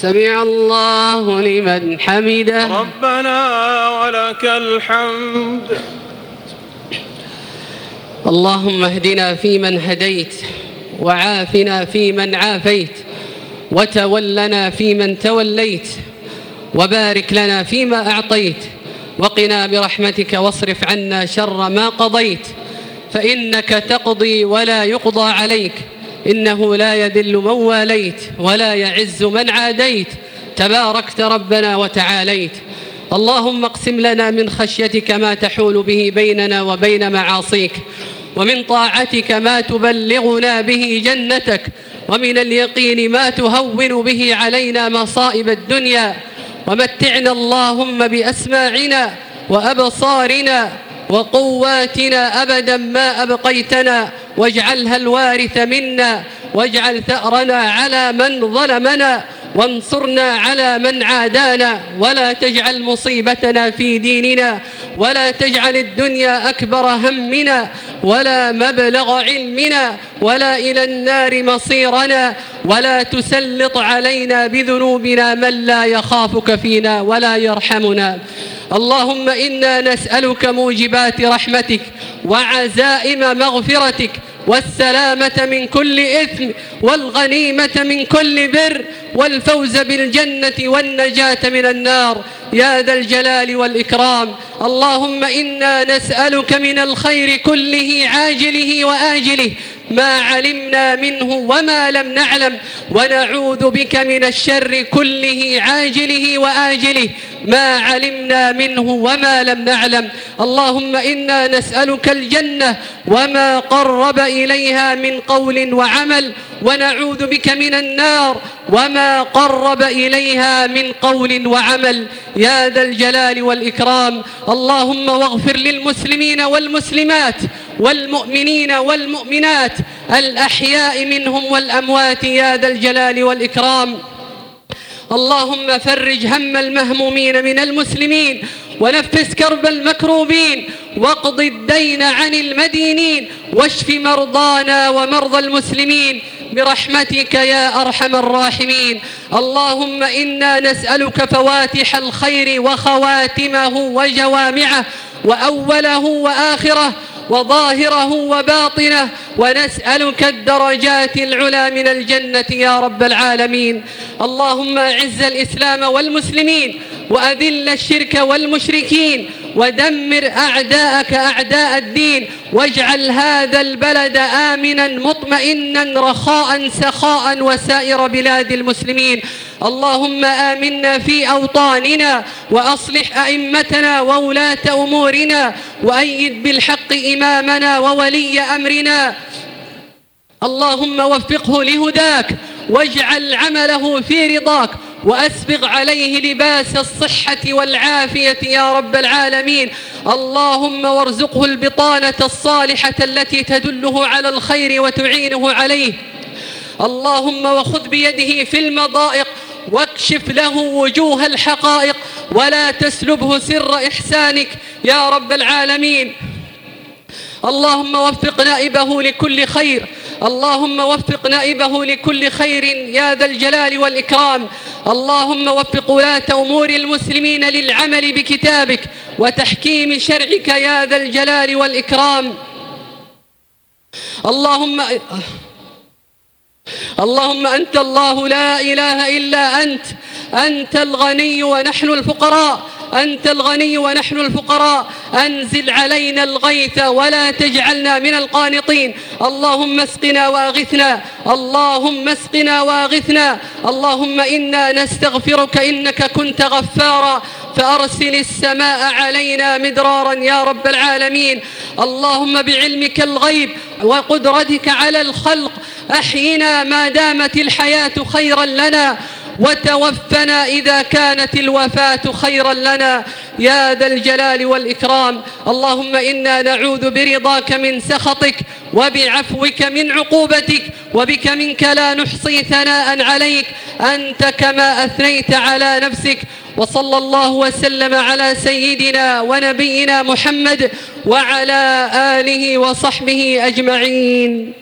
سمع الله لمن حمده. ربنا ولك الحمد. اللهم اهدنا فيمن هديت وعافنا فيمن عافيت وتولنا فيمن توليت وبارك لنا فيما أعطيت وقنا برحمتك واصرف عنا شر ما قضيت فإنك تقضي ولا يقضى عليك إنه لا يذل من واليت ولا يعز من عاديت. تباركت ربنا وتعاليت. اللهم اقسم لنا من خشيتك ما تحول به بيننا وبين معاصيك ومن طاعتك ما تبلغنا به جنتك ومن اليقين ما تهون به علينا مصائب الدنيا. ومتعنا اللهم بأسماعنا وأبصارنا وقواتنا أبدا ما أبقيتنا. واجعلها الوارث منا واجعل ثأرنا على من ظلمنا وانصرنا على من عادانا. ولا تجعل مصيبتنا في ديننا ولا تجعل الدنيا أكبر همنا ولا مبلغ علمنا ولا إلى النار مصيرنا. ولا تسلط علينا بذنوبنا من لا يخافك فينا ولا يرحمنا. اللهم إنا نسألك موجبات رحمتك وعزائم مغفرتك والسلامة من كل إثم والغنيمة من كل بر والفوز بالجنة والنجاة من النار. يا ذا الجلال والإكرام. اللهم إنا نسألك من الخير كله عاجله وآجله. ما علمنا منه وما لم نعلم ونعوذ بك من الشر كله عاجله وآجله. ما علمنا منه وما لم نعلم. اللهم إنا نسألك الجنة وما قرب إليها من قول وعمل ونعوذ بك من النار وما قرب إليها من قول وعمل. يا ذا الجلال والإكرام اللهم واغفر للمسلمين والمسلمات والمؤمنين والمؤمنات الأحياء منهم والأموات يا ذا الجلال والإكرام. اللهم فرج هم المهمومين من المسلمين ونفس كرب المكروبين واقض الدين عن المدينين واشف مرضانا ومرضى المسلمين برحمتك يا أرحم الراحمين. اللهم إنا نسألك فواتح الخير وخواتمه وجوامعه وأوله وآخره وظاهره وباطنه ونسألك الدرجات العلى من الجنة يا رب العالمين. اللهم أعز الإسلام والمسلمين وأذل الشرك والمشركين ودمر أعداءك أعداء الدين واجعل هذا البلد آمنا مطمئنا رخاء سخاء وسائر بلاد المسلمين. اللهم آمنا في أوطاننا وأصلح أئمتنا وولاة أمورنا وأيد بالحق إمامنا وولي أمرنا. اللهم وفقه لهداك واجعل عمله في رضاك وأسبغ عليه لباس الصحة والعافية يا رب العالمين. اللهم وارزقه البطانة الصالحة التي تدله على الخير وتعينه عليه. اللهم وخذ بيده في المضائق واكشف له وجوه الحقائق ولا تسلبه سر إحسانك يا رب العالمين. اللهم وفق نائبه لكل خير. اللهم وفق نائبه لكل خير يا ذا الجلال والإكرام. اللهم وفق ولاة أمور المسلمين للعمل بكتابك وتحكيم شرعك يا ذا الجلال والإكرام. اللهم اللهم أنت الله لا إله إلا أنت. أنت الغني ونحن الفقراء. أنت الغني ونحن الفقراء. أنزل علينا الغيث ولا تجعلنا من القانطين. اللهم اسقنا واغثنا. اللهم اسقنا واغثنا. اللهم إنا نستغفرك إنك كنت غفارا. فأرسل السماء علينا مدرارا يا رب العالمين. اللهم بعلمك الغيب وقدرتك على الخلق. أحينا ما دامت الحياة خيرا لنا وتوفنا إذا كانت الوفاة خيرا لنا. يا ذا الجلال والإكرام اللهم إنا نعوذ برضاك من سخطك وبعفوك من عقوبتك وبك منك لا نحصي ثناء عليك. أنت كما أثنيت على نفسك وصلى الله وسلم على سيدنا ونبينا محمد وعلى آله وصحبه أجمعين.